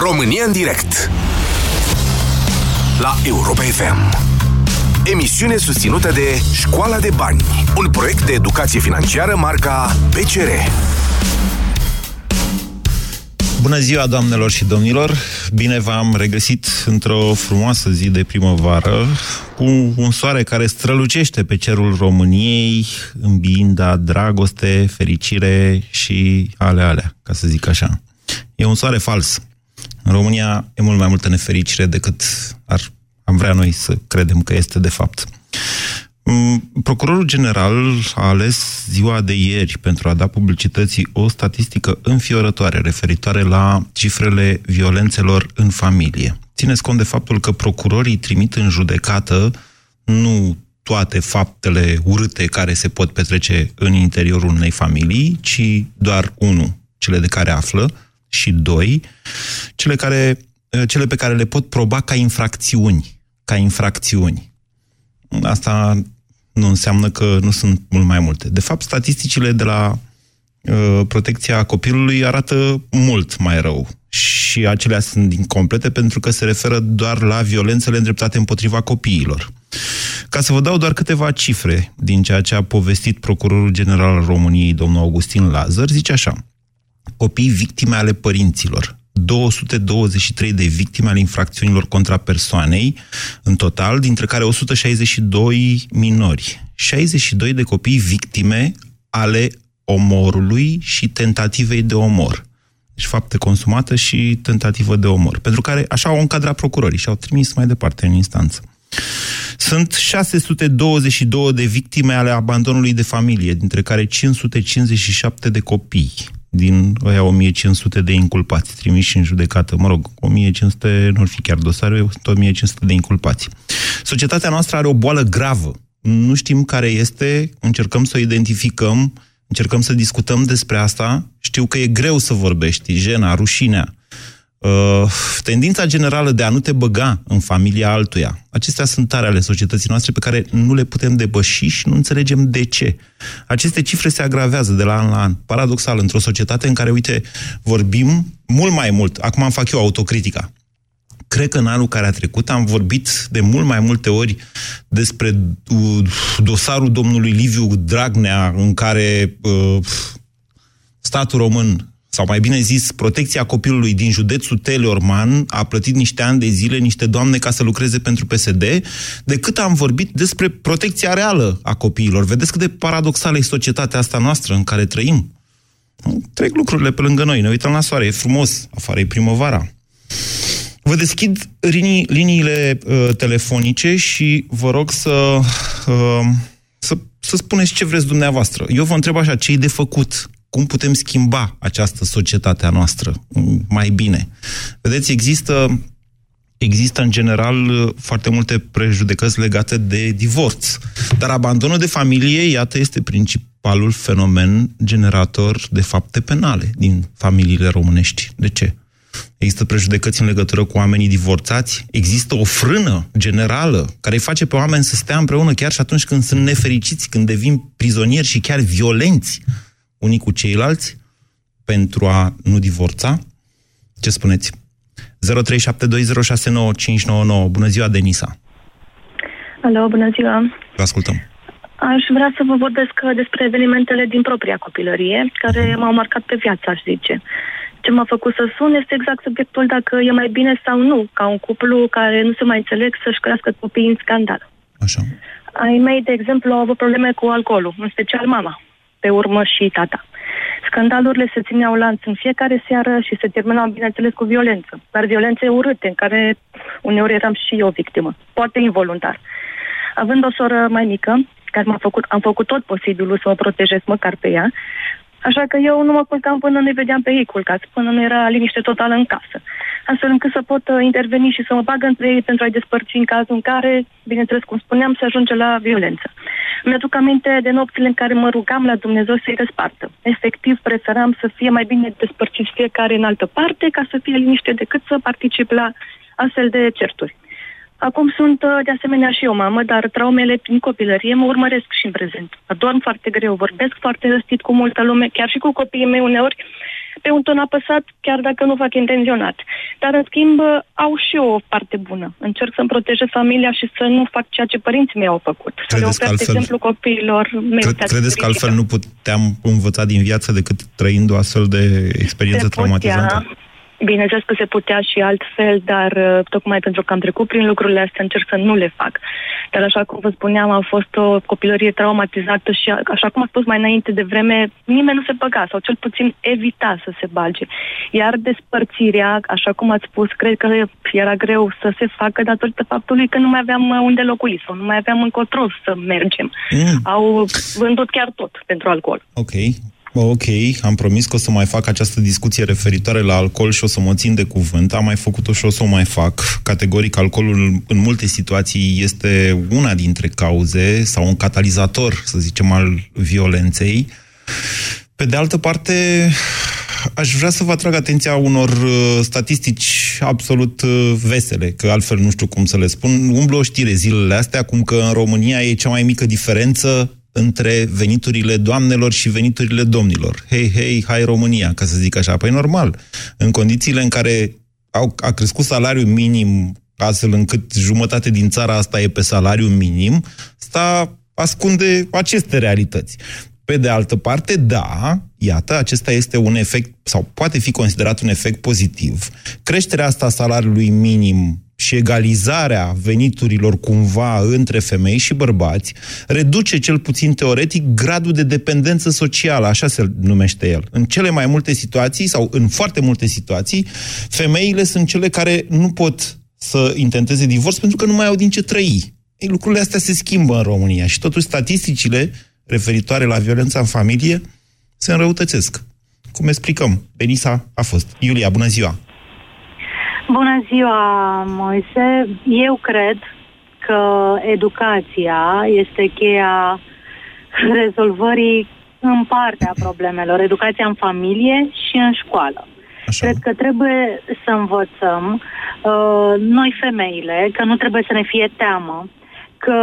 România în direct La Europa FM Emisiune susținută de Școala de Bani Un proiect de educație financiară marca PCR Bună ziua, doamnelor și domnilor! Bine v-am regăsit într-o frumoasă zi de primăvară, cu un soare care strălucește pe cerul României, îmbiind dragoste, fericire și ale alea, ca să zic așa. E un soare fals. În România e mult mai multă nefericire decât ar, am vrea noi să credem că este de fapt. Mm, procurorul general a ales ziua de ieri pentru a da publicității o statistică înfiorătoare referitoare la cifrele violențelor în familie. Țineți cont de faptul că procurorii trimit în judecată nu toate faptele urâte care se pot petrece în interiorul unei familii, ci doar unul, cele de care află, și doi, cele, care, cele pe care le pot proba ca infracțiuni. Ca infracțiuni. Asta nu înseamnă că nu sunt mult mai multe. De fapt, statisticile de la uh, protecția copilului arată mult mai rău. Și acelea sunt incomplete pentru că se referă doar la violențele îndreptate împotriva copiilor. Ca să vă dau doar câteva cifre din ceea ce a povestit Procurorul General al României, domnul Augustin Lazar, zice așa. Copii victime ale părinților, 223 de victime ale infracțiunilor contra persoanei, în total, dintre care 162 minori. 62 de copii victime ale omorului și tentativei de omor. Deci fapte consumată și tentativă de omor. Pentru care așa au încadrat procurorii și au trimis mai departe în instanță. Sunt 622 de victime ale abandonului de familie, dintre care 557 de copii din ăia 1500 de inculpați trimiși în judecată. Mă rog, 1500 nu ar fi chiar dosare, sunt 1500 de inculpați. Societatea noastră are o boală gravă. Nu știm care este, încercăm să o identificăm, încercăm să discutăm despre asta. Știu că e greu să vorbești, jena, rușinea, Uh, tendința generală de a nu te băga în familia altuia, acestea sunt tare ale societății noastre pe care nu le putem depăși și nu înțelegem de ce. Aceste cifre se agravează de la an la an. Paradoxal, într-o societate în care, uite, vorbim mult mai mult. Acum am fac eu autocritica. Cred că în anul care a trecut am vorbit de mult mai multe ori despre uh, dosarul domnului Liviu Dragnea, în care uh, statul român sau mai bine zis, protecția copilului din județul Teleorman a plătit niște ani de zile niște doamne ca să lucreze pentru PSD, decât am vorbit despre protecția reală a copiilor. Vedeți cât de paradoxală e societatea asta noastră în care trăim? Trec lucrurile pe lângă noi, ne uităm la soare, e frumos, afară e primăvara. Vă deschid linii, liniile uh, telefonice și vă rog să, uh, să, să spuneți ce vreți dumneavoastră. Eu vă întreb așa, ce e de făcut? Cum putem schimba această societate a noastră mai bine. Vedeți, există, există în general foarte multe prejudecăți legate de divorț, dar abandonul de familie, iată, este principalul fenomen generator de fapte penale din familiile românești. De ce? Există prejudecăți în legătură cu oamenii divorțați? Există o frână generală care îi face pe oameni să stea împreună chiar și atunci când sunt nefericiți, când devin prizonieri și chiar violenți unii cu ceilalți pentru a nu divorța? Ce spuneți? 0372069599. Bună ziua, Denisa! Alo, bună ziua! Vă ascultăm! Aș vrea să vă vorbesc despre evenimentele din propria copilărie, care m-au marcat pe viață, aș zice. Ce m-a făcut să sun este exact subiectul dacă e mai bine sau nu ca un cuplu care nu se mai înțeleg să-și crească copiii în scandal. Așa. Ai mei, de exemplu, au avut probleme cu alcoolul, în special mama pe urmă și tata. Scandalurile se țineau lanț în fiecare seară și se terminau, bineînțeles, cu violență. Dar violențe urâte, în care uneori eram și eu victimă, poate involuntar. Având o soră mai mică, care m-a făcut, am făcut tot posibilul să o protejez măcar pe ea, Așa că eu nu mă culcam până nu vedeam pe ei culcați, până nu era liniște totală în casă. Astfel încât să pot uh, interveni și să mă bag între ei pentru a-i despărți în cazul în care, bineînțeles, cum spuneam, se ajunge la violență. Mi-aduc aminte de nopțile în care mă rugam la Dumnezeu să-i răspartă. Efectiv, preferam să fie mai bine despărțiți fiecare în altă parte ca să fie liniște decât să particip la astfel de certuri. Acum sunt uh, de asemenea și eu mamă, dar traumele prin copilărie mă urmăresc și în prezent. Adorm foarte greu, vorbesc foarte răstit cu multă lume, chiar și cu copiii mei uneori pe un ton apăsat, chiar dacă nu fac intenționat. Dar, în schimb, au și o parte bună. Încerc să-mi protejez familia și să nu fac ceea ce părinții mei au făcut. Credeți să le ofer, altfel, de exemplu, copiilor mei. Cred, credeți că altfel nu puteam învăța din viață decât trăind o astfel de experiență Se traumatizantă? Putea Bineînțeles că se putea și altfel, dar uh, tocmai pentru că am trecut prin lucrurile astea, încerc să nu le fac. Dar așa cum vă spuneam, a fost o copilărie traumatizată și așa cum a spus mai înainte de vreme, nimeni nu se băga sau cel puțin evita să se balge. Iar despărțirea, așa cum ați spus, cred că era greu să se facă datorită faptului că nu mai aveam uh, unde locui sau nu mai aveam încotro să mergem. Mm. Au vândut chiar tot pentru alcool. Ok. Ok, am promis că o să mai fac această discuție referitoare la alcool și o să mă țin de cuvânt. Am mai făcut-o și o să o mai fac. Categoric, alcoolul în multe situații este una dintre cauze sau un catalizator, să zicem, al violenței. Pe de altă parte, aș vrea să vă atrag atenția unor uh, statistici absolut uh, vesele, că altfel nu știu cum să le spun. Umblă o știre zilele astea, cum că în România e cea mai mică diferență între veniturile doamnelor și veniturile domnilor. Hei, hei, hai România, ca să zic așa. Păi normal, în condițiile în care au, a crescut salariul minim astfel încât jumătate din țara asta e pe salariu minim, sta ascunde aceste realități. Pe de altă parte, da, iată, acesta este un efect, sau poate fi considerat un efect pozitiv. Creșterea asta a salariului minim și egalizarea veniturilor cumva între femei și bărbați reduce cel puțin teoretic gradul de dependență socială, așa se numește el. În cele mai multe situații sau în foarte multe situații, femeile sunt cele care nu pot să intenteze divorț pentru că nu mai au din ce trăi. Ei, lucrurile astea se schimbă în România și totuși statisticile referitoare la violența în familie se înrăutățesc. Cum explicăm? Benisa a fost. Iulia, bună ziua! Bună ziua, Moise. Eu cred că educația este cheia rezolvării în partea problemelor. Educația în familie și în școală. Așa. Cred că trebuie să învățăm uh, noi femeile că nu trebuie să ne fie teamă, că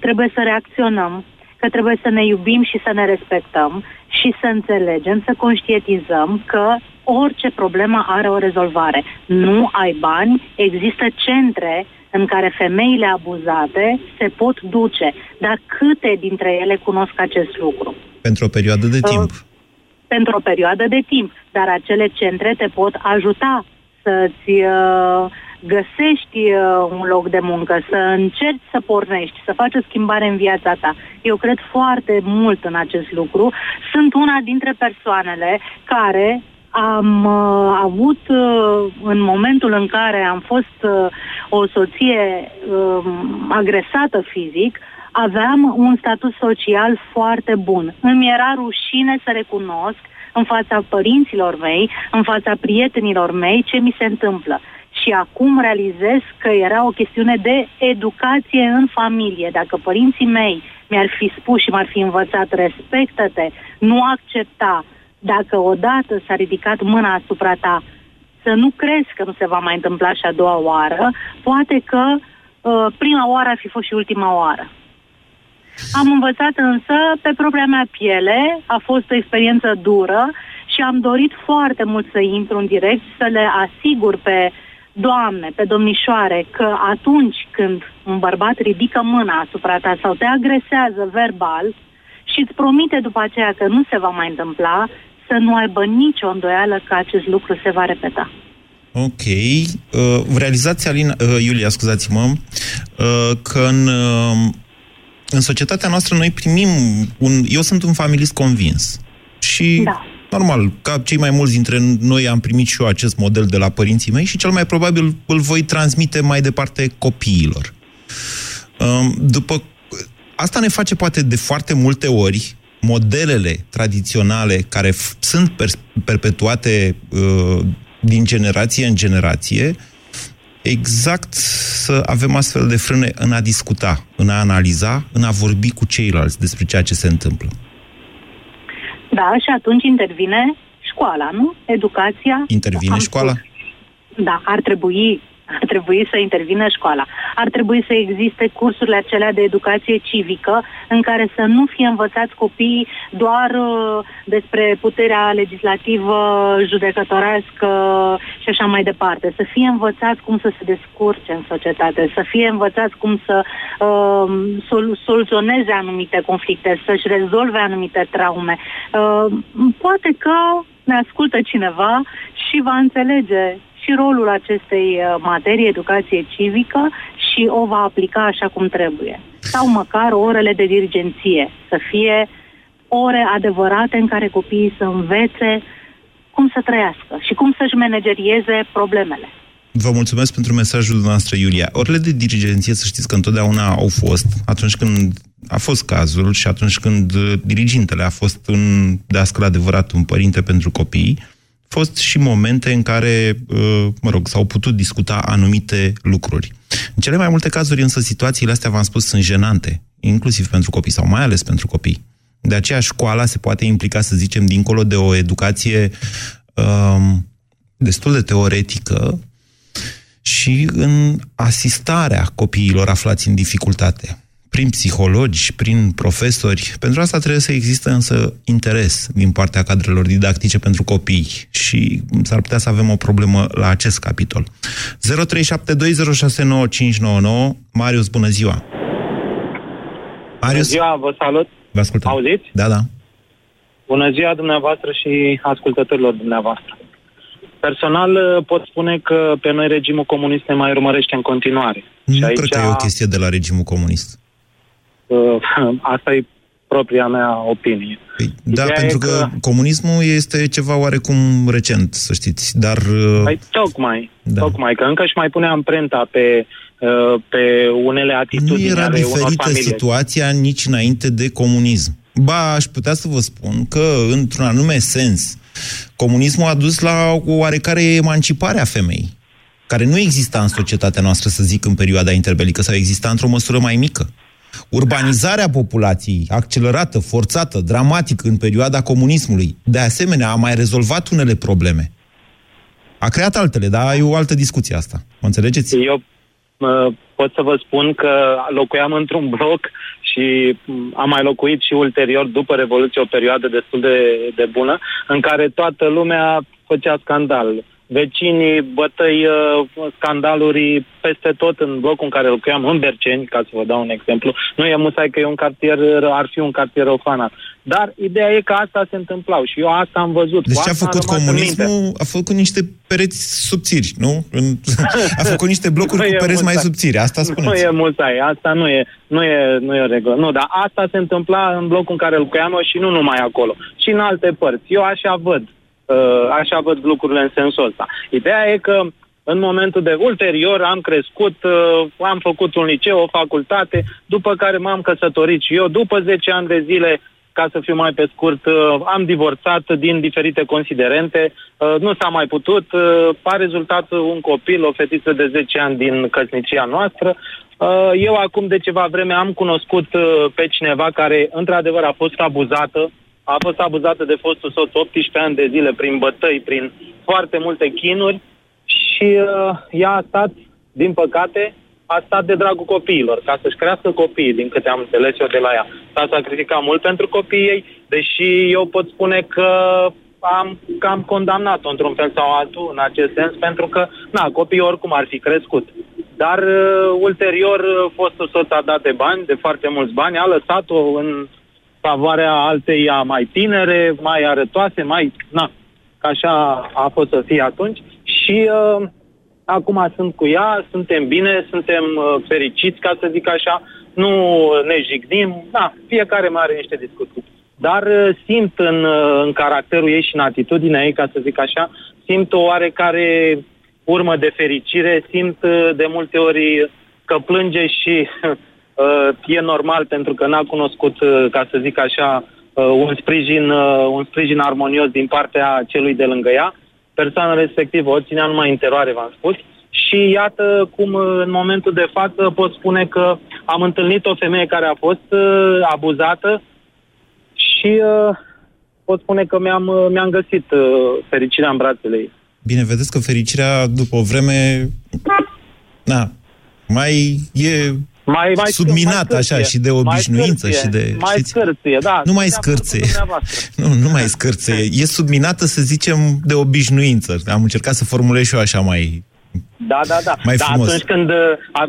trebuie să reacționăm, că trebuie să ne iubim și să ne respectăm și să înțelegem, să conștientizăm că orice problemă are o rezolvare. Nu ai bani, există centre în care femeile abuzate se pot duce. Dar câte dintre ele cunosc acest lucru? Pentru o perioadă de uh, timp. Uh, pentru o perioadă de timp. Dar acele centre te pot ajuta să-ți uh, găsești uh, un loc de muncă, să încerci să pornești, să faci o schimbare în viața ta. Eu cred foarte mult în acest lucru. Sunt una dintre persoanele care am uh, avut uh, în momentul în care am fost uh, o soție uh, agresată fizic, aveam un statut social foarte bun. Îmi era rușine să recunosc în fața părinților mei, în fața prietenilor mei, ce mi se întâmplă. Și acum realizez că era o chestiune de educație în familie. Dacă părinții mei mi-ar fi spus și m-ar fi învățat respectă-te, nu accepta, dacă odată s-a ridicat mâna asupra ta, să nu crezi că nu se va mai întâmpla și a doua oară, poate că uh, prima oară ar fi fost și ultima oară. Am învățat însă pe propria mea piele, a fost o experiență dură și am dorit foarte mult să intru în direct, să le asigur pe doamne, pe domnișoare, că atunci când un bărbat ridică mâna asupra ta sau te agresează verbal și îți promite după aceea că nu se va mai întâmpla, să nu aibă nicio îndoială că acest lucru se va repeta. Ok. Uh, realizați, Alina, uh, Iulia, scuzați-mă, uh, că în, uh, în societatea noastră noi primim un... Eu sunt un familist convins. Și da. normal, ca cei mai mulți dintre noi am primit și eu acest model de la părinții mei și cel mai probabil îl voi transmite mai departe copiilor. Uh, după Asta ne face poate de foarte multe ori modelele tradiționale care sunt perpetuate uh, din generație în generație, exact să avem astfel de frâne în a discuta, în a analiza, în a vorbi cu ceilalți despre ceea ce se întâmplă. Da, și atunci intervine școala, nu? Educația. Intervine școala? Spus. Da, ar trebui ar trebui să intervină școala. Ar trebui să existe cursurile acelea de educație civică în care să nu fie învățați copiii doar uh, despre puterea legislativă, judecătorească și așa mai departe. Să fie învățați cum să se descurce în societate, să fie învățați cum să uh, sol- soluționeze anumite conflicte, să-și rezolve anumite traume. Uh, poate că ne ascultă cineva și va înțelege și rolul acestei uh, materii, educație civică, și o va aplica așa cum trebuie. Sau măcar orele de dirigenție, să fie ore adevărate în care copiii să învețe cum să trăiască și cum să-și managerieze problemele. Vă mulțumesc pentru mesajul noastră, Iulia. Orele de dirigenție, să știți că întotdeauna au fost, atunci când a fost cazul și atunci când dirigintele a fost un dească adevărat un părinte pentru copii, fost și momente în care, uh, mă rog, s-au putut discuta anumite lucruri. În cele mai multe cazuri, însă, situațiile astea, v-am spus, sunt jenante, inclusiv pentru copii sau mai ales pentru copii. De aceea școala se poate implica, să zicem, dincolo de o educație um, destul de teoretică și în asistarea copiilor aflați în dificultate prin psihologi, prin profesori. Pentru asta trebuie să existe însă interes din partea cadrelor didactice pentru copii și s-ar putea să avem o problemă la acest capitol. 0372069599 Marius, bună ziua! Marius? Bună ziua, vă salut! Vă ascultăm. Auziți? Da, da. Bună ziua dumneavoastră și ascultătorilor dumneavoastră. Personal pot spune că pe noi regimul comunist ne mai urmărește în continuare. Nu și aici... cred că e o chestie de la regimul comunist. Uh, asta e propria mea opinie. Păi, da, Ideea pentru că, că comunismul este ceva oarecum recent, să știți, dar... Uh, păi, tocmai, da. tocmai, că încă și mai punea amprenta pe, uh, pe unele atitudini Nu era diferită situația nici înainte de comunism. Ba, aș putea să vă spun că, într-un anume sens, comunismul a dus la o oarecare emancipare a femeii, care nu exista în societatea noastră, să zic, în perioada interbelică, sau exista într-o măsură mai mică. Urbanizarea populației, accelerată, forțată, dramatic în perioada comunismului, de asemenea, a mai rezolvat unele probleme. A creat altele, dar e o altă discuție asta. Mă înțelegeți? Eu uh, pot să vă spun că locuiam într-un bloc și am mai locuit și ulterior, după Revoluție, o perioadă destul de, de bună, în care toată lumea făcea scandal vecinii, bătăi, uh, scandaluri peste tot în blocul în care locuiam, în Berceni, ca să vă dau un exemplu. Nu e musai că e un cartier, ar fi un cartier ofanat. Dar ideea e că asta se întâmplau și eu asta am văzut. Deci ce a făcut comunismul? A făcut niște pereți subțiri, nu? A făcut niște blocuri cu pereți mai subțiri, asta spuneți. Nu e mulțai, asta nu e, nu e, nu e o regulă. Nu, dar asta se întâmpla în blocul în care locuiam și nu numai acolo, și în alte părți. Eu așa văd. Uh, așa văd lucrurile în sensul ăsta. Ideea e că în momentul de ulterior am crescut, uh, am făcut un liceu, o facultate, după care m-am căsătorit și eu. După 10 ani de zile, ca să fiu mai pe scurt, uh, am divorțat din diferite considerente, nu s-a mai putut, a rezultat un copil, o fetiță de 10 ani din căsnicia noastră. Eu acum de ceva vreme am cunoscut pe cineva care într-adevăr a fost abuzată, a fost abuzată de fostul soț 18 ani de zile prin bătăi, prin foarte multe chinuri și uh, ea a stat, din păcate, a stat de dragul copiilor, ca să-și crească copiii, din câte am înțeles eu de la ea. S-a sacrificat mult pentru copiii ei, deși eu pot spune că am cam condamnat-o într-un fel sau altul în acest sens, pentru că, na, copiii oricum ar fi crescut. Dar uh, ulterior, uh, fostul soț a dat de bani, de foarte mulți bani, a lăsat-o în favoarea alteia mai tinere, mai arătoase, mai... Na, așa a fost să fie atunci. Și uh, acum sunt cu ea, suntem bine, suntem uh, fericiți, ca să zic așa, nu ne jignim, da, fiecare mai are niște discuții. Dar uh, simt în, uh, în caracterul ei și în atitudinea ei, ca să zic așa, simt o oarecare urmă de fericire, simt uh, de multe ori că plânge și uh, e normal pentru că n-a cunoscut, uh, ca să zic așa, uh, un, sprijin, uh, un sprijin armonios din partea celui de lângă ea. Persoana respectivă o ținea numai în teroare, v-am spus. Și iată cum uh, în momentul de față pot spune că am întâlnit o femeie care a fost uh, abuzată și uh, pot spune că mi-am, uh, mi-am găsit uh, fericirea în brațele ei. Bine, vedeți că fericirea după o vreme Da. Mai e mai, mai subminat mai așa și de obișnuință mai și de... Mai știți? scârție, da. Nu mai scârție. Nu, nu mai scârție. E subminată, să zicem, de obișnuință. Am încercat să formulez și eu așa mai da, da, da. Mai da, frumos. atunci când,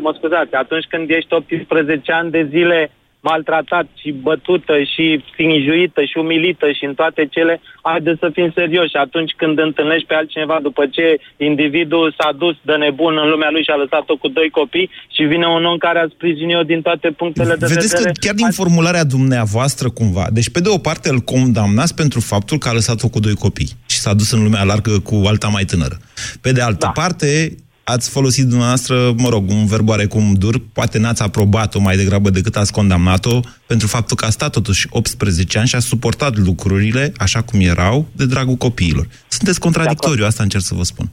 mă scuzați, atunci când ești 18 ani de zile maltratat și bătută și sinijuită și umilită și în toate cele, haideți să fim serioși. Atunci când întâlnești pe altcineva după ce individul s-a dus de nebun în lumea lui și a lăsat-o cu doi copii și vine un om care a sprijinit-o din toate punctele de Vedeți vedere... că chiar din formularea dumneavoastră cumva, deci pe de o parte îl condamnați pentru faptul că a lăsat-o cu doi copii și s-a dus în lumea largă cu alta mai tânără. Pe de altă da. parte, ați folosit dumneavoastră, mă rog, un verb oarecum dur, poate n-ați aprobat-o mai degrabă decât ați condamnat-o, pentru faptul că a stat totuși 18 ani și a suportat lucrurile așa cum erau, de dragul copiilor. Sunteți contradictoriu, asta încerc să vă spun.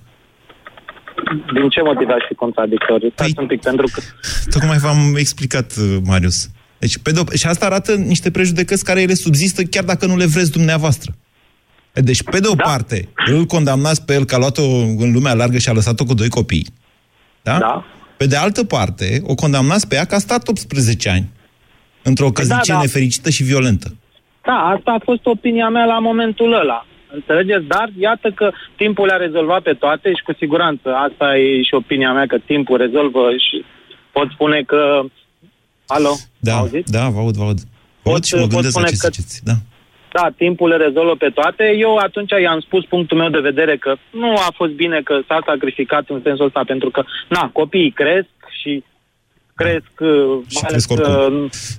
Din ce motiv aș fi contradictoriu? Păi, un pic, pentru că... Tocmai v-am explicat, Marius. Deci, pe do- și asta arată niște prejudecăți care ele subzistă chiar dacă nu le vreți dumneavoastră. Deci, pe de o da. parte, îl condamnați pe el că a luat-o în lumea largă și a lăsat-o cu doi copii. Da? da. Pe de altă parte, o condamnați pe ea că a stat 18 ani într-o căzicie da, da. nefericită și violentă. Da, asta a fost opinia mea la momentul ăla. Înțelegeți? Dar iată că timpul le-a rezolvat pe toate și cu siguranță asta e și opinia mea, că timpul rezolvă și pot spune că... Alo? Da, da, vă aud, vă aud. Vă aud și mă gândesc la ce că... ziceți. Da da, timpul le rezolvă pe toate. Eu atunci i-am spus punctul meu de vedere că nu a fost bine că s-a sacrificat în sensul ăsta, pentru că, na, copiii cresc și cresc, uh, și cresc că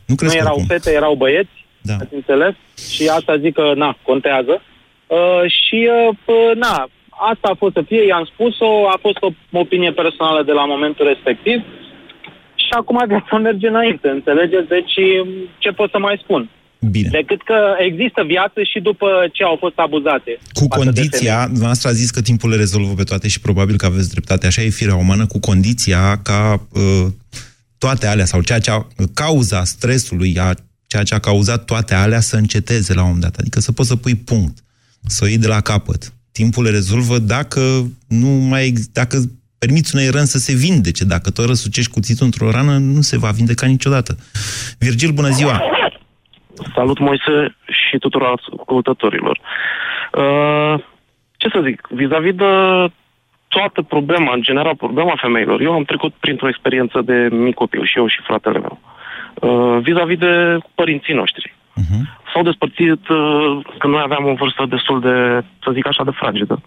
nu, cresc nu erau oricum. fete, erau băieți, da. ați înțeles? Și asta zic că, na, contează. Uh, și, uh, na, asta a fost să fie, i-am spus-o, a fost o opinie personală de la momentul respectiv și acum viața merge înainte, înțelegeți? Deci, ce pot să mai spun? Bine. Decât că există viață și după ce au fost abuzate. Cu condiția, dumneavoastră a zis că timpul le rezolvă pe toate și probabil că aveți dreptate, așa e firea umană, cu condiția ca uh, toate alea sau ceea ce a, cauza stresului, a, ceea ce a cauzat toate alea să înceteze la un moment dat. Adică să poți să pui punct, să o iei de la capăt. Timpul le rezolvă dacă nu mai dacă permiți unei răni să se vindece. Dacă tot răsucești cuțitul într-o rană, nu se va vindeca niciodată. Virgil, bună ziua! Salut, Moise, și tuturor ascultătorilor. Uh, ce să zic, vis-a-vis de toată problema, în general problema femeilor, eu am trecut printr-o experiență de mic copil, și eu și fratele meu, uh, vis-a-vis de părinții noștri. Uh-huh. S-au despărțit uh, când noi aveam o vârstă destul de, să zic așa, de fragedă.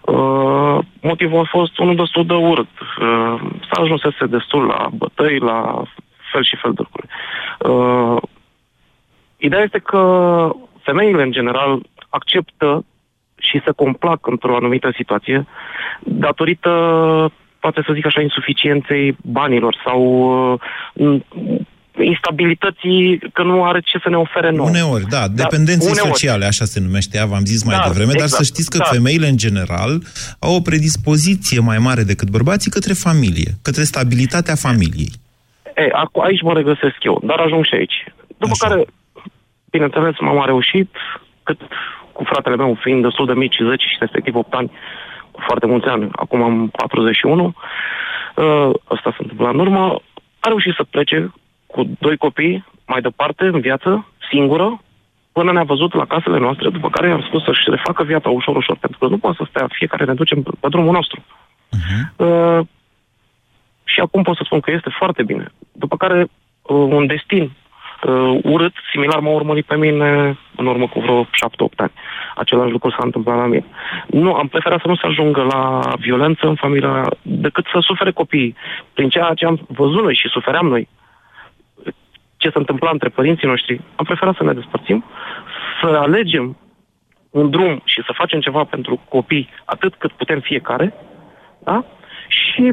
Uh, motivul a fost unul destul de urât. Uh, s-a ajunsese destul la bătăi, la fel și fel de lucruri. Uh, Ideea este că femeile, în general, acceptă și se complac într-o anumită situație datorită, poate să zic așa, insuficienței banilor sau uh, instabilității că nu are ce să ne ofere noi. Uneori, da, da dependențe da, sociale, așa se numește ea, v-am zis mai da, devreme, exact, dar să știți că da. femeile, în general, au o predispoziție mai mare decât bărbații către familie, către stabilitatea familiei. E, aici mă regăsesc eu, dar ajung și aici. După așa. care Bineînțeles, m-am reușit, cât cu fratele meu fiind destul de mici, 10 și respectiv 8 ani, cu foarte mulți ani, acum am 41, uh, ăsta se întâmplă în urmă, a reușit să plece cu doi copii mai departe în viață, singură, până ne-a văzut la casele noastre, după care i-am spus să-și refacă viața ușor, ușor, pentru că nu poate să stea fiecare ne ducem pe drumul nostru. Uh-huh. Uh, și acum pot să spun că este foarte bine. După care uh, un destin uh, urât, similar m-a urmărit pe mine în urmă cu vreo 7-8 ani. Același lucru s-a întâmplat la mine. Nu, am preferat să nu se ajungă la violență în familia, decât să sufere copiii. Prin ceea ce am văzut noi și sufeream noi, ce se întâmpla între părinții noștri, am preferat să ne despărțim, să alegem un drum și să facem ceva pentru copii atât cât putem fiecare, da? Și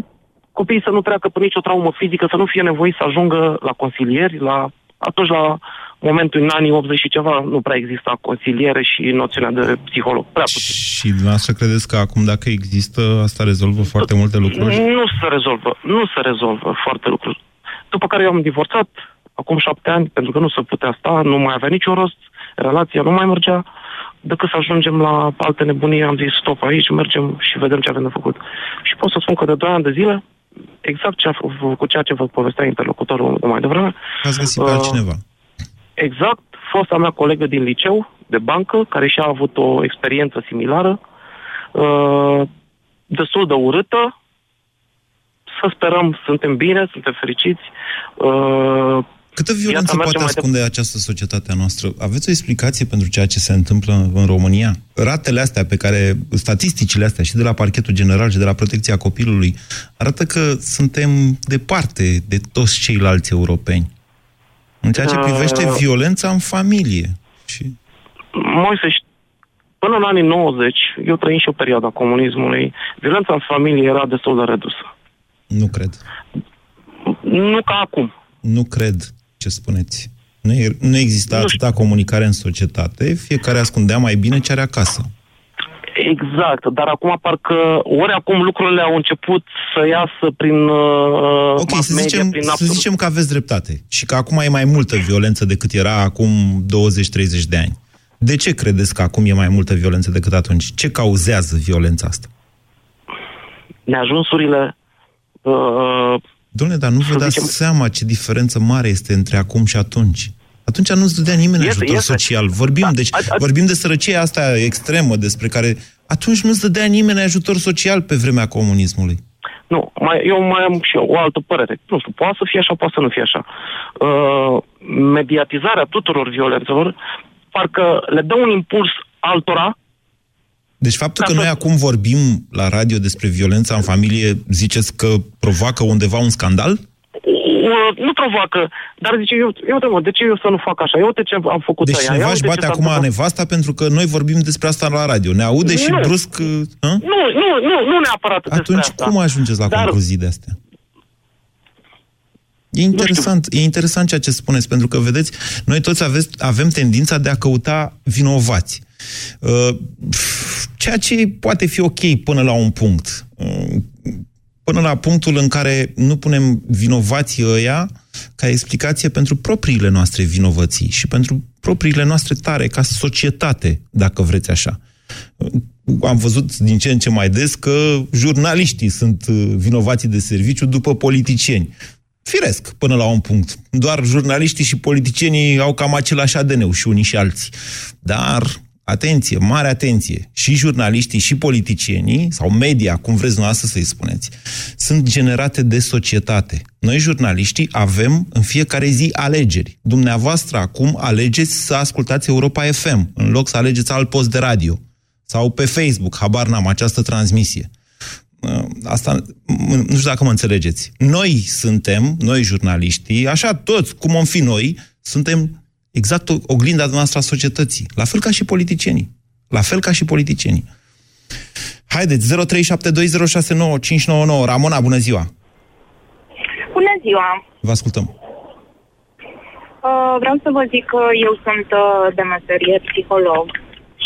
copiii să nu treacă pe nicio traumă fizică, să nu fie nevoie să ajungă la consilieri, la atunci, la momentul în anii 80 și ceva, nu prea exista consiliere și noțiunea de psiholog. Prea puțin. Și dumneavoastră credeți că acum, dacă există, asta rezolvă foarte multe lucruri? Nu se rezolvă. Nu se rezolvă foarte lucruri. După care eu am divorțat acum șapte ani, pentru că nu se putea sta, nu mai avea niciun rost, relația nu mai mergea, decât să ajungem la alte nebunii, am zis stop aici, mergem și vedem ce avem de făcut. Și pot să spun că de 2 ani de zile exact ce a făcut, cu ceea ce vă povestea interlocutorul mai devreme. Ați găsit pe altcineva. Exact, fosta mea colegă din liceu, de bancă, care și-a avut o experiență similară, uh, destul de urâtă. Să sperăm, suntem bine, suntem fericiți. Uh, Câtă violență poate ascunde de... această societate a noastră? Aveți o explicație pentru ceea ce se întâmplă în România? Ratele astea pe care, statisticile astea și de la parchetul general și de la protecția copilului, arată că suntem departe de toți ceilalți europeni. În ceea ce privește uh... violența în familie. Și... Moise, până în anii 90, eu trăim și o perioadă a comunismului, violența în familie era destul de redusă. Nu cred. Nu ca acum. Nu cred ce spuneți. Nu, e, nu exista nu atâta comunicare în societate, fiecare ascundea mai bine ce are acasă. Exact, dar acum parcă ori acum lucrurile au început să iasă prin uh, Ok, să zicem, prin să zicem că aveți dreptate și că acum e mai multă violență decât era acum 20-30 de ani. De ce credeți că acum e mai multă violență decât atunci? Ce cauzează violența asta? Neajunsurile uh, Dom'le, dar nu vă dați zicem... seama ce diferență mare este între acum și atunci. Atunci nu-ți dădea nimeni este, ajutor este. social. Vorbim, da, deci, a, a, vorbim de sărăcia asta extremă despre care... Atunci nu-ți dădea nimeni ajutor social pe vremea comunismului. Nu, mai, eu mai am și o altă părere. Nu știu, poate să fie așa, poate să nu fie așa. Uh, mediatizarea tuturor violențelor parcă le dă un impuls altora deci faptul că noi acum vorbim la radio despre violența în familie, ziceți că provoacă undeva un scandal? Nu provoacă, dar zice, eu, eu te de ce eu să nu fac așa? Eu ce am făcut Deci cineva își bate acum nevasta pentru că noi vorbim despre asta la radio. Ne aude nu. și brusc... Hă? Nu, nu, nu, nu neapărat Atunci asta. cum ajungeți la dar... concluzii de astea? E interesant, e interesant ceea ce spuneți, pentru că, vedeți, noi toți aveți, avem tendința de a căuta vinovați. Uh, ceea ce poate fi ok până la un punct. Uh, până la punctul în care nu punem vinovații ăia ca explicație pentru propriile noastre vinovății și pentru propriile noastre tare ca societate, dacă vreți așa. Uh, am văzut din ce în ce mai des că jurnaliștii sunt vinovații de serviciu după politicieni. Firesc, până la un punct. Doar jurnaliștii și politicienii au cam același ADN și unii și alții. Dar atenție, mare atenție, și jurnaliștii și politicienii, sau media, cum vreți noastră să-i spuneți, sunt generate de societate. Noi, jurnaliștii, avem în fiecare zi alegeri. Dumneavoastră acum alegeți să ascultați Europa FM, în loc să alegeți alt post de radio. Sau pe Facebook, habar n-am, această transmisie. Uh, asta, nu știu dacă mă înțelegeți. Noi suntem, noi jurnaliștii, așa toți, cum om fi noi, suntem exact oglinda noastră a societății. La fel ca și politicienii. La fel ca și politicienii. Haideți, 0372069599. Ramona, bună ziua! Bună ziua! Vă ascultăm. Uh, vreau să vă zic că eu sunt uh, de meserie psiholog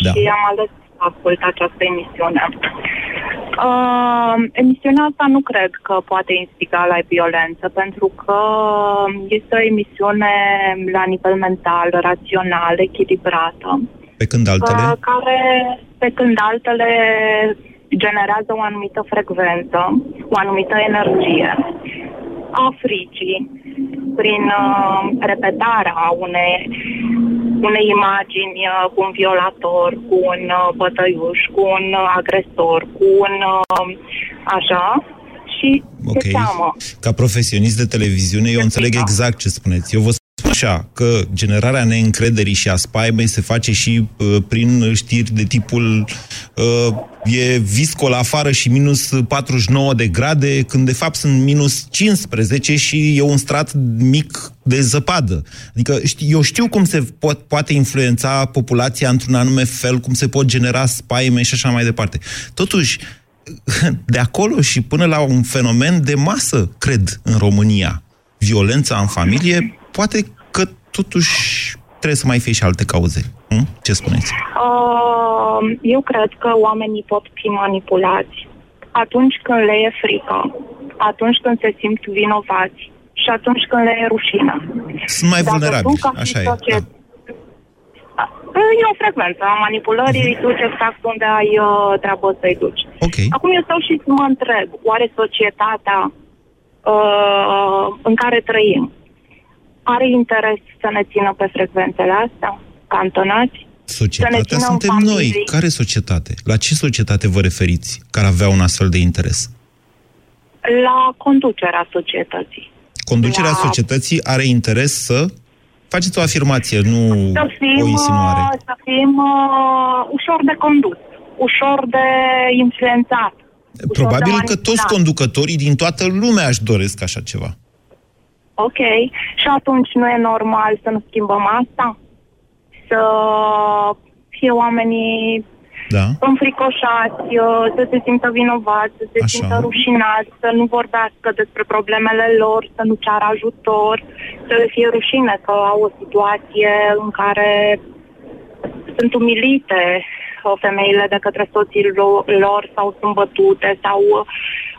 da. și am ales să ascult această emisiune. Uh, emisiunea asta nu cred că poate instiga la violență, pentru că este o emisiune la nivel mental, rațional, echilibrată. Pe când altele? Uh, care, pe când altele generează o anumită frecvență, o anumită energie a fricii, prin uh, repetarea unei, unei imagini uh, cu un violator, cu un uh, bătăiuș, cu un uh, agresor, cu un uh, așa, și okay. se teamă. Ca profesionist de televiziune, eu înțeleg exact ce spuneți. Eu vă așa, că generarea neîncrederii și a spaimei se face și uh, prin știri de tipul uh, e viscol afară și minus 49 de grade, când de fapt sunt minus 15 și e un strat mic de zăpadă. Adică eu știu cum se po- poate influența populația într-un anume fel, cum se pot genera spaime și așa mai departe. Totuși, de acolo și până la un fenomen de masă, cred, în România, violența în familie, poate că totuși trebuie să mai fie și alte cauze. Hm? Ce spuneți? Uh, eu cred că oamenii pot fi manipulați atunci când le e frică, atunci când se simt vinovați și atunci când le e rușine. Sunt mai vulnerabili, așa e. Da. E o frecvență a manipulării, uh-huh. îi duci exact unde ai uh, treabă să-i duci. Okay. Acum eu stau și mă întreb, oare societatea uh, în care trăim are interes să ne țină pe frecvențele astea, cantonați? Societatea suntem noi. Care societate? La ce societate vă referiți care avea un astfel de interes? La conducerea societății. Conducerea la... societății are interes să Faceți o afirmație, nu să fim, o insinuare. Uh, să fim uh, ușor de condus, ușor de influențat. Probabil că toți conducătorii din toată lumea își doresc așa ceva. Ok. Și atunci nu e normal să nu schimbăm asta? Să fie oamenii da. înfricoșați, uh, să se simtă vinovați, să se Așa. simtă rușinați, să nu vorbească despre problemele lor, să nu ceară ajutor, să le fie rușine că au o situație în care sunt umilite uh, femeile de către soții lor sau sunt bătute sau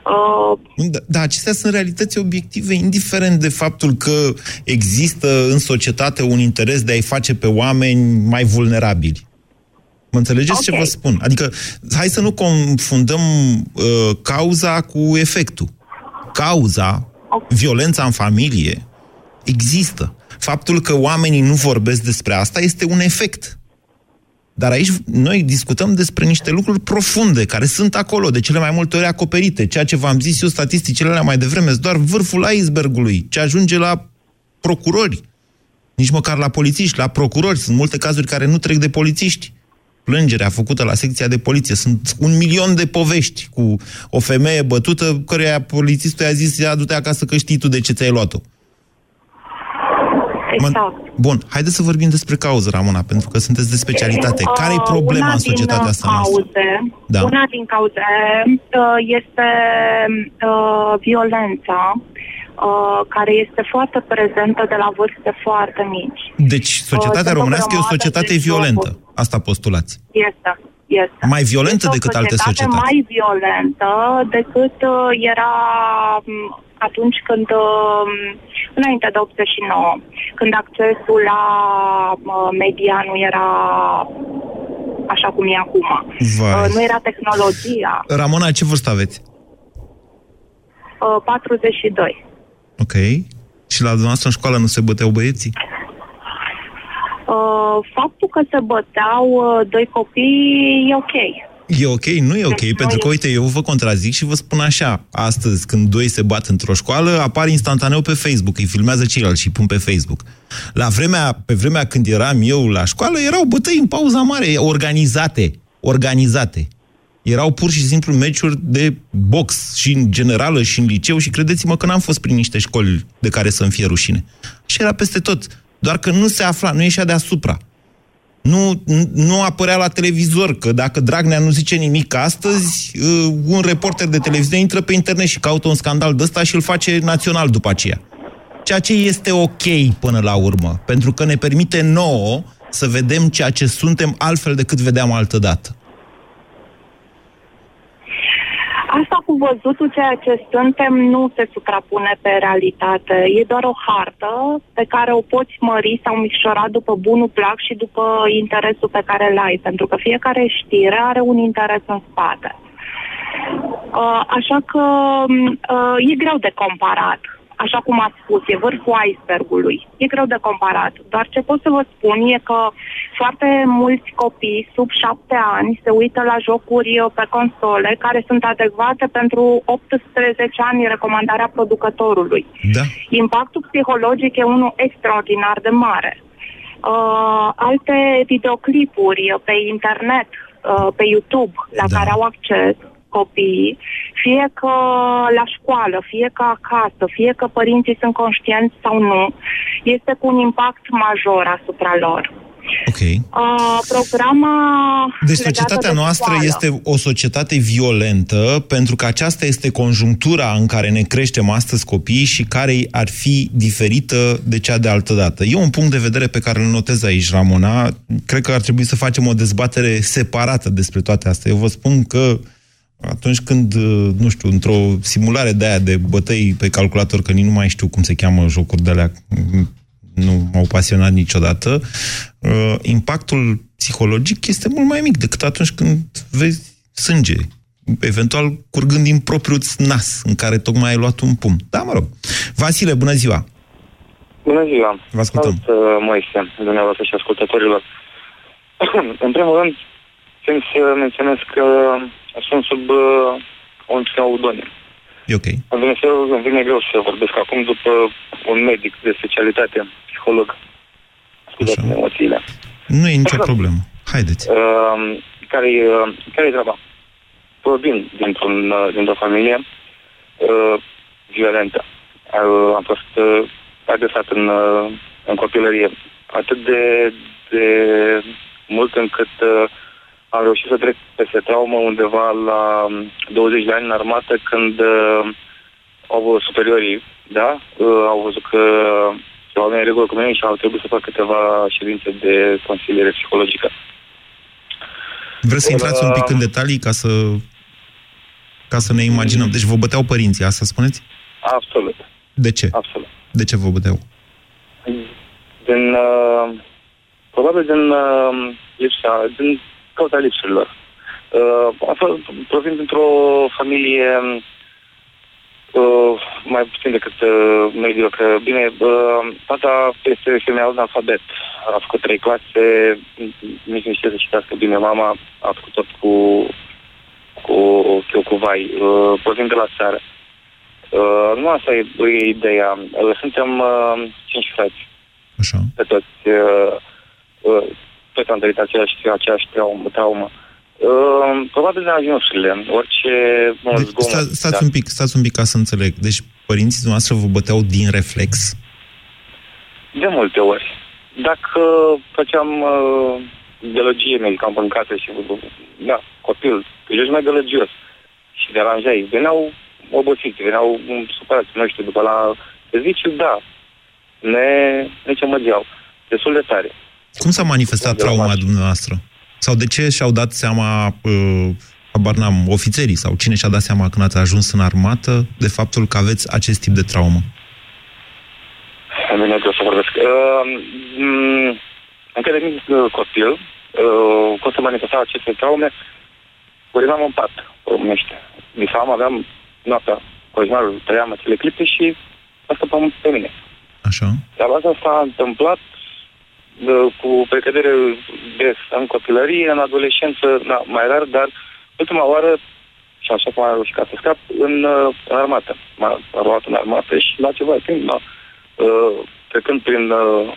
Uh, da, da, acestea sunt realități obiective, indiferent de faptul că există în societate un interes de a-i face pe oameni mai vulnerabili. Mă înțelegeți okay. ce vă spun? Adică, hai să nu confundăm uh, cauza cu efectul. Cauza, okay. violența în familie, există. Faptul că oamenii nu vorbesc despre asta este un efect. Dar aici noi discutăm despre niște lucruri profunde, care sunt acolo, de cele mai multe ori acoperite. Ceea ce v-am zis eu, statisticile alea mai devreme, sunt doar vârful icebergului, ce ajunge la procurori. Nici măcar la polițiști, la procurori. Sunt multe cazuri care nu trec de polițiști plângerea făcută la secția de poliție. Sunt un milion de povești cu o femeie bătută, căreia polițistul i-a zis, ia du-te acasă că știi tu de ce ți-ai luat-o. Exact. Bun, haideți să vorbim despre cauză, Ramona, pentru că sunteți de specialitate. Uh, Care e problema una în societatea asta cauze, noastră? Da. Una din cauze uh, este uh, violența uh, care este foarte prezentă de la vârste foarte mici. Deci, societatea uh, românească e o societate violentă. Asta postulați. Este. Este. Mai violentă este decât alte societăți. mai violentă decât uh, era um, atunci când, uh, înainte de 89, când accesul la uh, media nu era așa cum e acum. Vai. Nu era tehnologia. Ramona, ce vârstă aveți? 42. Ok. Și la dumneavoastră în școală nu se băteau băieții? Uh, faptul că se băteau uh, doi copii e ok. E ok? Nu e ok, deci pentru că, uite, eu vă contrazic și vă spun așa. Astăzi, când doi se bat într-o școală, apar instantaneu pe Facebook, îi filmează ceilalți și îi pun pe Facebook. La vremea, pe vremea când eram eu la școală, erau bătăi în pauza mare, organizate. Organizate. Erau pur și simplu meciuri de box și în generală și în liceu și credeți-mă că n-am fost prin niște școli de care să-mi fie rușine. Și era peste tot. Doar că nu se afla, nu ieșea deasupra. Nu, nu apărea la televizor, că dacă Dragnea nu zice nimic astăzi, uh, un reporter de televiziune intră pe internet și caută un scandal de ăsta și îl face național după aceea. Ceea ce este ok până la urmă, pentru că ne permite nouă să vedem ceea ce suntem altfel decât vedeam altă dată. Asta cu văzutul ceea ce suntem nu se suprapune pe realitate. E doar o hartă pe care o poți mări sau micșora după bunul plac și după interesul pe care îl ai. Pentru că fiecare știre are un interes în spate. Uh, așa că uh, e greu de comparat așa cum ați spus, e vârful icebergului. E greu de comparat. Doar ce pot să vă spun e că foarte mulți copii sub șapte ani se uită la jocuri uh, pe console care sunt adecvate pentru 18 ani recomandarea producătorului. Da. Impactul psihologic e unul extraordinar de mare. Uh, alte videoclipuri pe internet, uh, pe YouTube, la da. care au acces, copiii, fie că la școală, fie că acasă, fie că părinții sunt conștienți sau nu, este cu un impact major asupra lor. Ok. Uh, programa deci societatea de noastră școală. este o societate violentă pentru că aceasta este conjunctura în care ne creștem astăzi copiii și care ar fi diferită de cea de altă dată. E un punct de vedere pe care îl notez aici, Ramona. Cred că ar trebui să facem o dezbatere separată despre toate astea. Eu vă spun că atunci când, uh, nu știu, într-o simulare de aia de bătăi pe calculator, că nici nu mai știu cum se cheamă jocuri de alea, nu m-au pasionat niciodată, uh, impactul psihologic este mult mai mic decât atunci când vezi sânge. eventual curgând din propriul nas în care tocmai ai luat un pum. Da, mă rog. Vasile, bună ziua! Bună ziua! Vă ascultăm. Salut, uh, Moise, dumneavoastră și ascultătorilor. în primul rând, țin să menționez că sunt sub uh, un pseudoniu. E ok. Îmi vine, să, îmi vine greu să vorbesc acum după un medic de specialitate, psiholog. Scuzați emoțiile. Nu e nicio problemă. Haideți. Uh, care, uh, care e treaba? Provin dintr-un, uh, dintr-o familie uh, violentă. Uh, am fost uh, agresat în, uh, în copilărie atât de, de mult încât uh, am reușit să trec peste traumă undeva la 20 de ani în armată când uh, au văzut superiorii, da, uh, au văzut că oamenii în regulă cu mine și au trebuit să fac câteva ședințe de consiliere psihologică. Vreți să intrați un pic în detalii ca să, ca să ne imaginăm? Deci vă băteau părinții, asta spuneți? Absolut. De ce? Absolut. De ce vă băteau? Din, uh, probabil din uh, lipsa, din cauza lipsurilor. Uh, provin dintr-o familie uh, mai puțin decât uh, mediocră. Bine, uh, tata este femeia alfabet. A făcut trei clase, nici nu știe să citească bine. Mama a făcut tot cu cu chiu cu vai. Uh, provin de la țară. Uh, nu asta e, e ideea. Uh, suntem uh, cinci frați. Așa. Pe toți. Uh, uh, toți am trăit aceeași, aceeași traumă. traumă. Uh, probabil de ajunsurile. Orice deci, zgomot, sta, stați, da. un pic, stați un pic ca să înțeleg. Deci părinții noastre vă băteau din reflex? De multe ori. Dacă făceam uh, gălăgie medicam în casă și da, copil, că ești mai gălăgios și deranjai, veneau obosiți, veneau supărați, nu știu, după la serviciu, da, ne, ne cemăgeau destul de tare. Cum s-a manifestat de trauma dumneavoastră? Sau de ce și-au dat seama, uh, habar n-am, ofițerii sau cine și-a dat seama când ați ajuns în armată de faptul că aveți acest tip de traumă? Bine, să vorbesc. Uh, încă de mic copil, uh, cum se manifestau aceste traume, urinam în pat, românește. Visam, aveam noaptea, coșmarul, trăiam acele clipe și asta pe mine. Așa. Dar asta s-a întâmplat de, cu precădere des în copilărie, în adolescență, da, mai rar, dar ultima oară, și așa cum am reușit ca să scap, în, în armată. M-a luat în armată și la ceva timp, da, uh, trecând prin uh,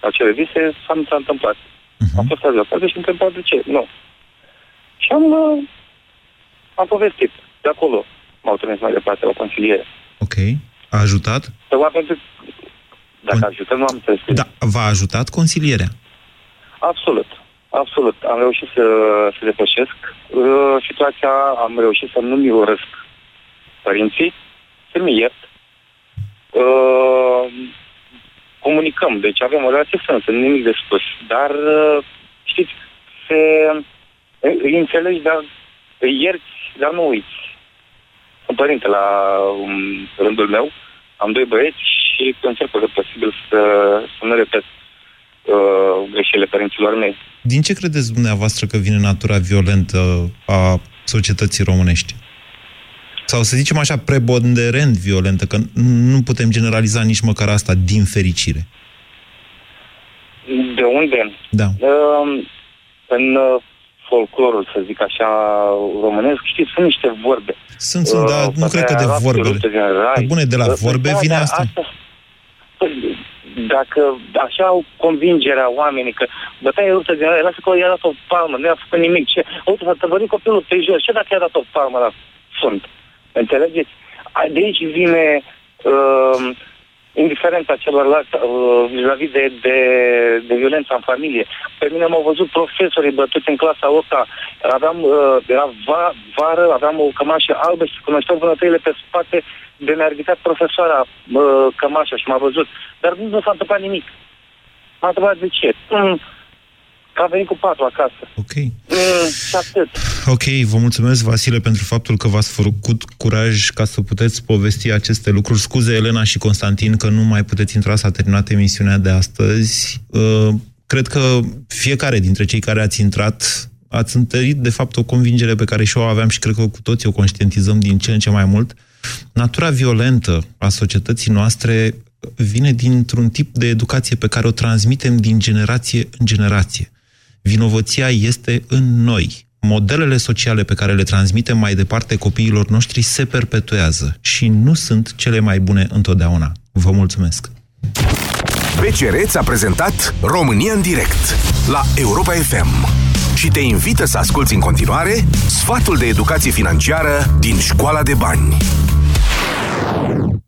acele vise, s-a, s-a întâmplat. Uh-huh. Am fost azi și întrebat de ce. Nu. Și am, uh, am povestit. De acolo m-au trimis mai departe la consiliere. Ok. A ajutat? Pentru dacă Con... ajută, nu am înțeles. Da, v-a ajutat consilierea? Absolut. Absolut. Am reușit să, să depășesc uh, situația, am reușit să nu-mi urăsc părinții, să-mi iert. Uh, comunicăm, deci avem o relație sensă, nimic de spus. Dar, uh, știți, se, îi înțelegi, dar îi ierți, dar nu uiți. Sunt părinte la um, rândul meu, am doi băieți și încerc pe posibil să, să nu repet uh, greșelile părinților mei. Din ce credeți dumneavoastră că vine natura violentă a societății românești? Sau să zicem așa, preponderent violentă, că nu putem generaliza nici măcar asta, din fericire. De unde? Da. Uh, în uh, folclorul, să zic așa, românesc, știți, sunt niște vorbe. Sunt, sunt, uh, dar nu cred că de vorbe. Bune, de la vorbe da, vine asta. asta. Păi, dacă așa au convingerea oamenii că bătaia ruptă din rai, lasă că i-a dat o palmă, nu i-a făcut nimic. Ce? Uite, s-a tăvărit copilul pe jos. Ce dacă i-a dat o palmă la fund? Înțelegeți? De aici vine uh, indiferența celorlalți uh, vis-a-vis de, de, de violența în familie. Pe mine m-au văzut profesorii bătuți în clasa 8 aveam, uh, era va, vară, aveam o cămașă albă și cunoșteau vânătăile pe spate de mi-a ridicat profesoara uh, cămașa și m-a văzut. Dar nu s-a întâmplat nimic. M-a întrebat de ce. Mm, că a venit cu patru acasă. Ok. Mm, și atât. Ok, vă mulțumesc, Vasile, pentru faptul că v-ați făcut curaj ca să puteți povesti aceste lucruri. Scuze, Elena și Constantin, că nu mai puteți intra, s-a terminat emisiunea de astăzi. Uh, cred că fiecare dintre cei care ați intrat ați întărit, de fapt, o convingere pe care și o aveam și cred că cu toții o conștientizăm din ce în ce mai mult. Natura violentă a societății noastre vine dintr-un tip de educație pe care o transmitem din generație în generație. Vinovăția este în noi. Modelele sociale pe care le transmitem mai departe copiilor noștri se perpetuează și nu sunt cele mai bune întotdeauna. Vă mulțumesc! BCR ți-a prezentat România în direct la Europa FM și te invită să asculti în continuare sfatul de educație financiară din Școala de Bani.